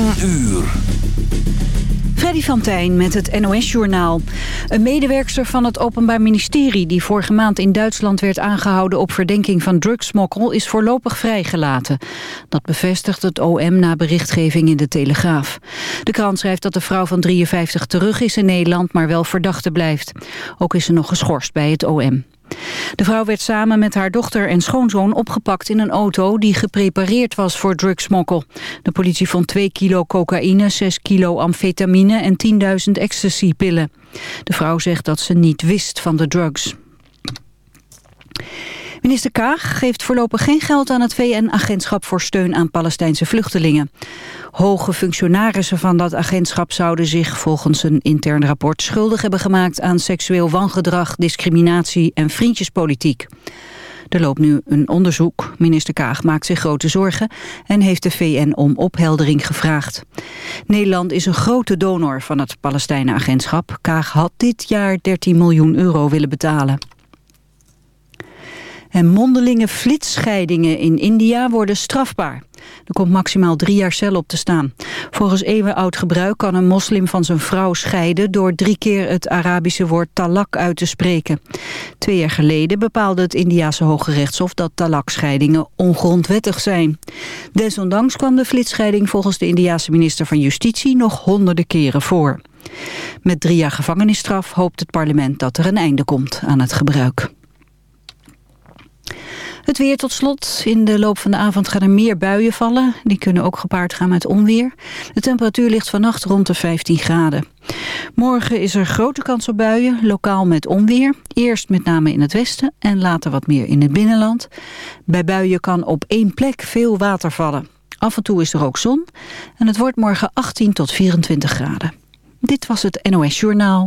10 uur. Freddy van Tijn met het NOS-journaal. Een medewerkster van het Openbaar Ministerie... die vorige maand in Duitsland werd aangehouden... op verdenking van drugsmokkel, is voorlopig vrijgelaten. Dat bevestigt het OM na berichtgeving in de Telegraaf. De krant schrijft dat de vrouw van 53 terug is in Nederland... maar wel verdachte blijft. Ook is ze nog geschorst bij het OM. De vrouw werd samen met haar dochter en schoonzoon opgepakt in een auto die geprepareerd was voor drugsmokkel. De politie vond 2 kilo cocaïne, 6 kilo amfetamine en 10.000 ecstasypillen. De vrouw zegt dat ze niet wist van de drugs. Minister Kaag geeft voorlopig geen geld aan het VN-agentschap voor steun aan Palestijnse vluchtelingen. Hoge functionarissen van dat agentschap zouden zich volgens een intern rapport schuldig hebben gemaakt aan seksueel wangedrag, discriminatie en vriendjespolitiek. Er loopt nu een onderzoek. Minister Kaag maakt zich grote zorgen en heeft de VN om opheldering gevraagd. Nederland is een grote donor van het Palestijnenagentschap. Kaag had dit jaar 13 miljoen euro willen betalen. En mondelinge flitsscheidingen in India worden strafbaar. Er komt maximaal drie jaar cel op te staan. Volgens eeuwenoud gebruik kan een moslim van zijn vrouw scheiden... door drie keer het Arabische woord talak uit te spreken. Twee jaar geleden bepaalde het Indiase Hoge Rechtshof... dat talakscheidingen ongrondwettig zijn. Desondanks kwam de flitsscheiding volgens de Indiase minister van Justitie... nog honderden keren voor. Met drie jaar gevangenisstraf hoopt het parlement dat er een einde komt aan het gebruik. Het weer tot slot. In de loop van de avond gaan er meer buien vallen. Die kunnen ook gepaard gaan met onweer. De temperatuur ligt vannacht rond de 15 graden. Morgen is er grote kans op buien, lokaal met onweer. Eerst met name in het westen en later wat meer in het binnenland. Bij buien kan op één plek veel water vallen. Af en toe is er ook zon. En het wordt morgen 18 tot 24 graden. Dit was het NOS Journaal.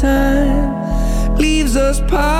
time leaves us polished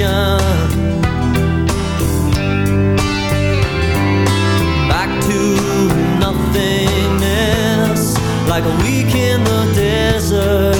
station. Back to nothingness, like a week in the desert.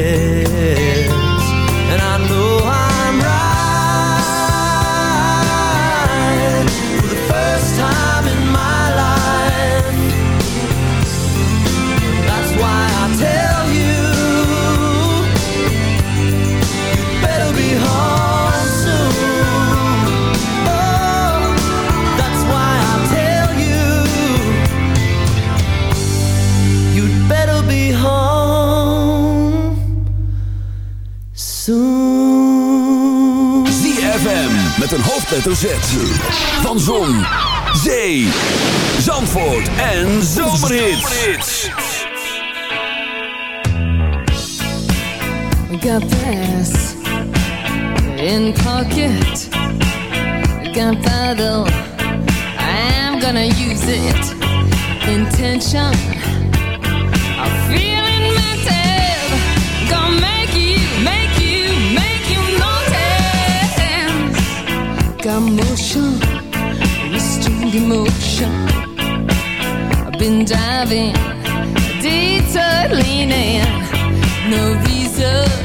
hoofdletter Van Zon, Zee, Zandvoort en Zomerhits. Got this in pocket. Gunpowder, I'm gonna use it. Intention. emotion. I've been diving, detour leaning, no reason.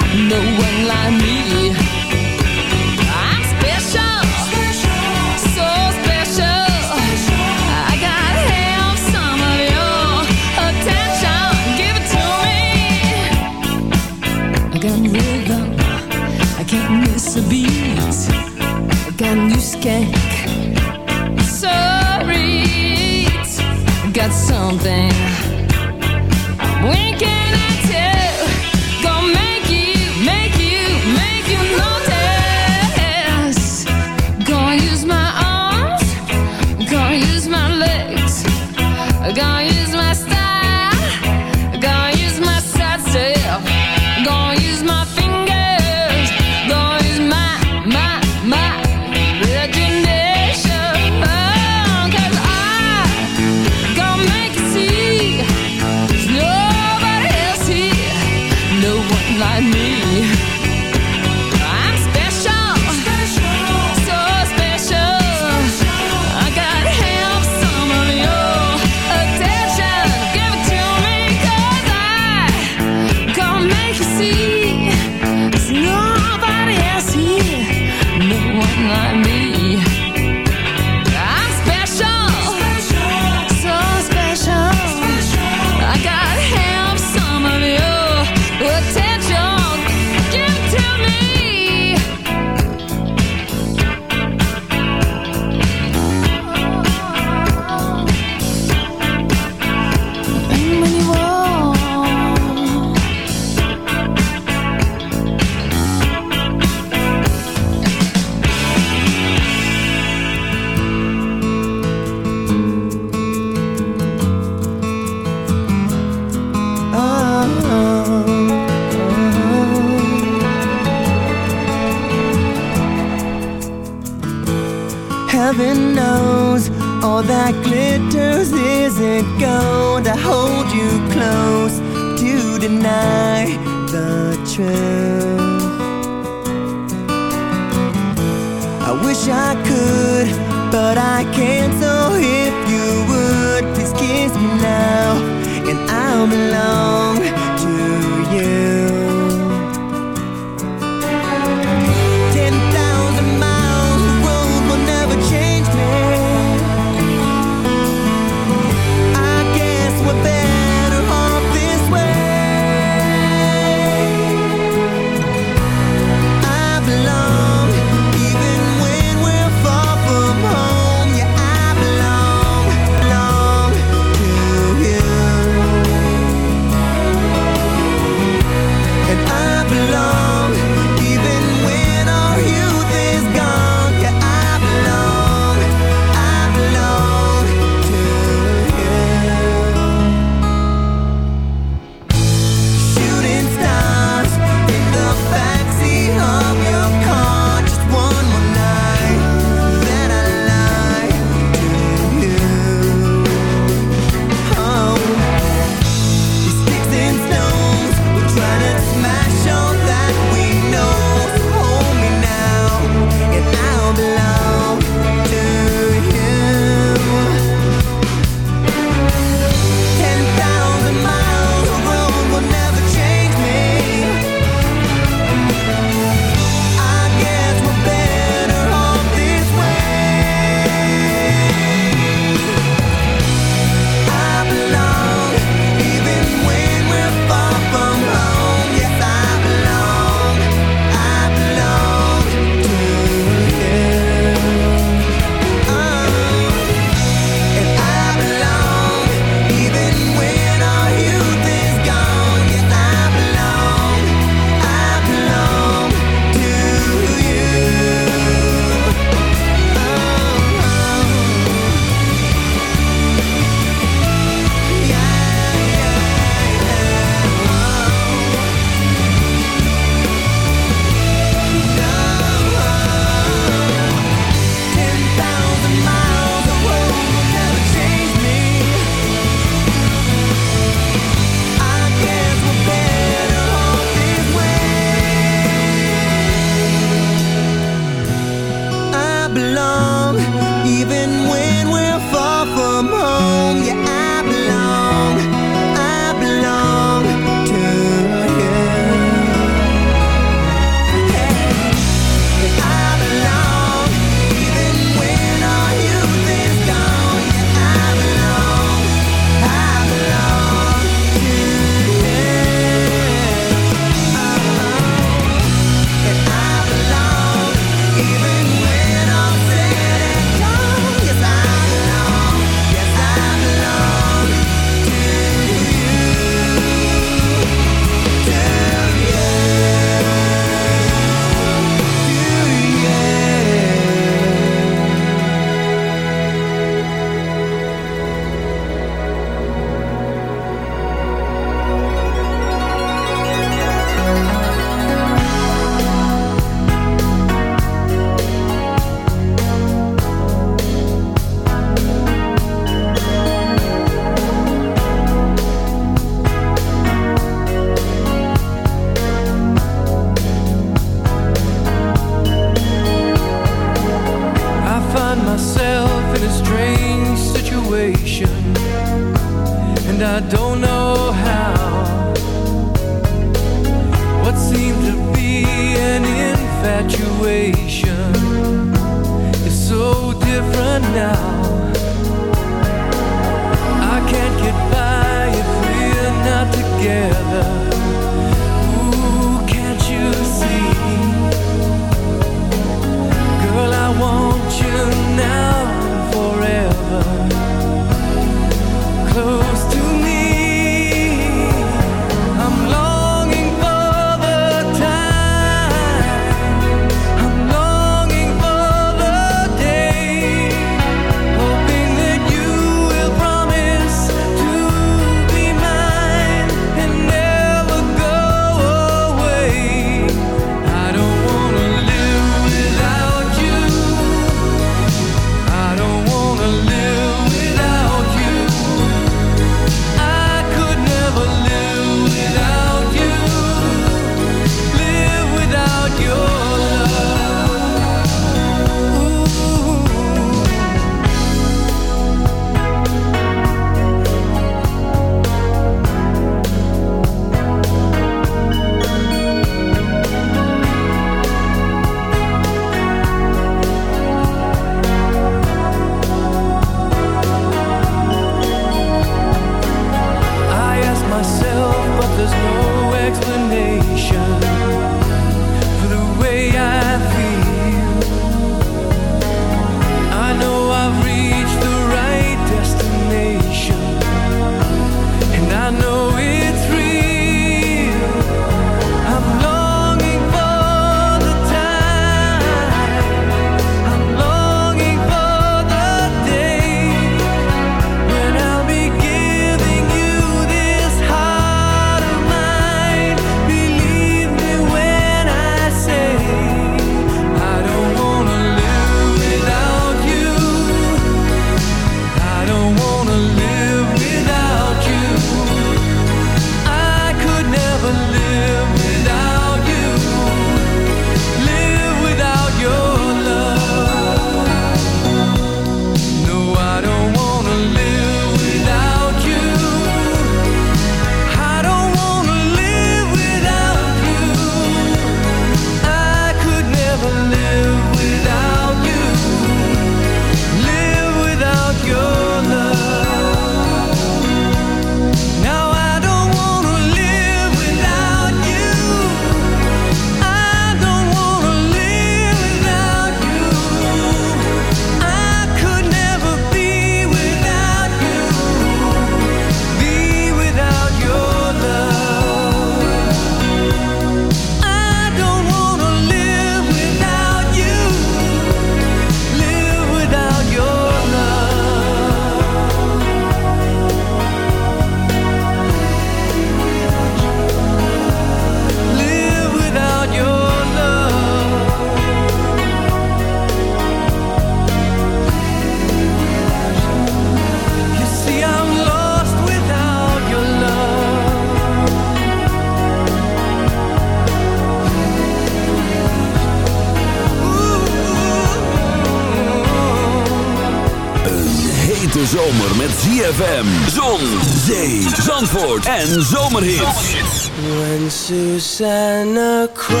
ZFM, Zon, Zee, Zandvoort en Zomerhits. When Susanna cries,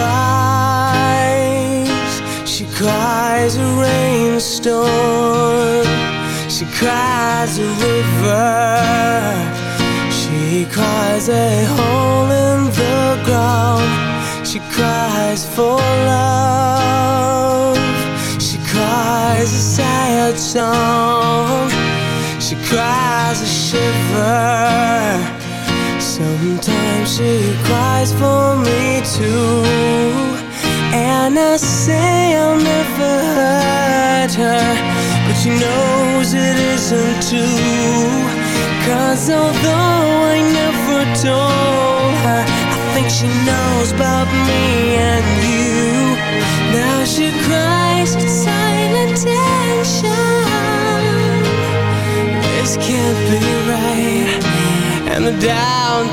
she cries a rainstorm. She cries a river. She cries a hole in the ground. She cries for love. She cries a sad song. lies for me too. And I say I'll never hurt her But she knows it isn't true. Cause although I never told her I think she knows about me.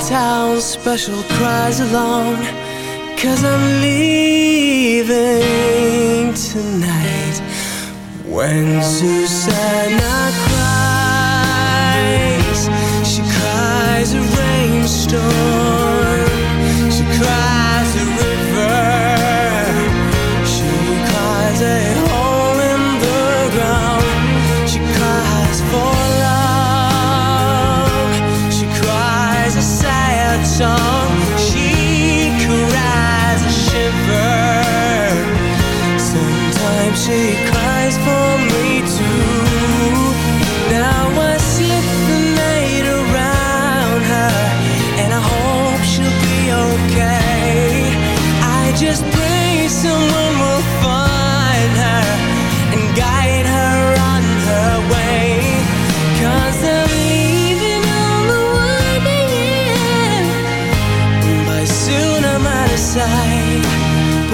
town special cries alone Cause I'm leaving tonight. When Susanna cries She cries a rainstorm.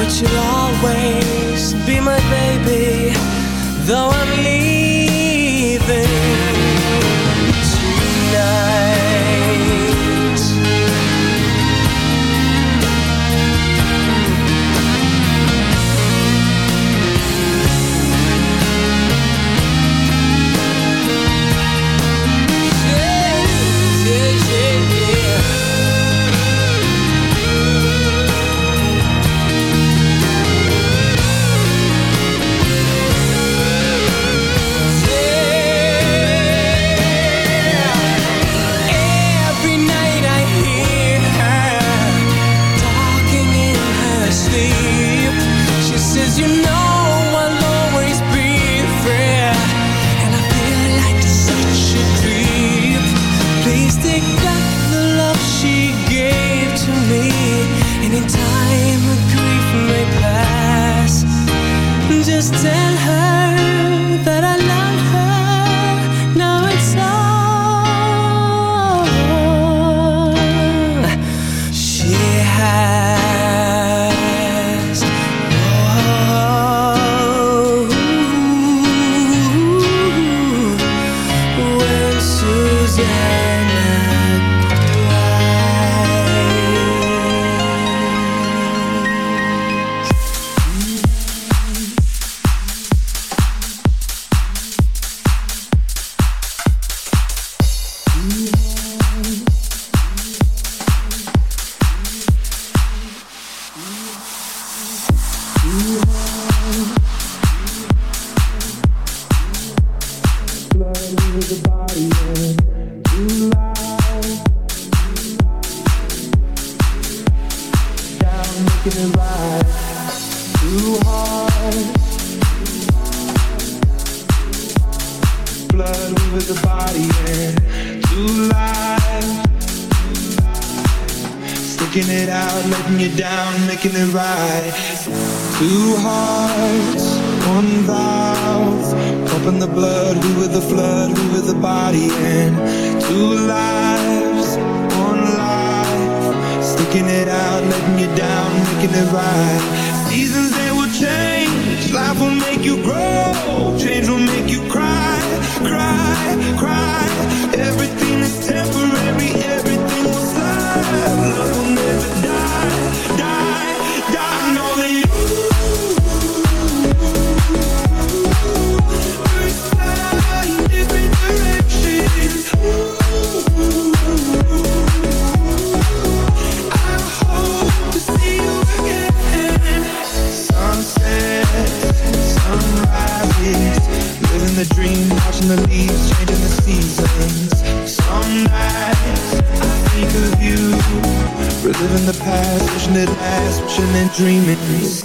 what. love. Dreaming.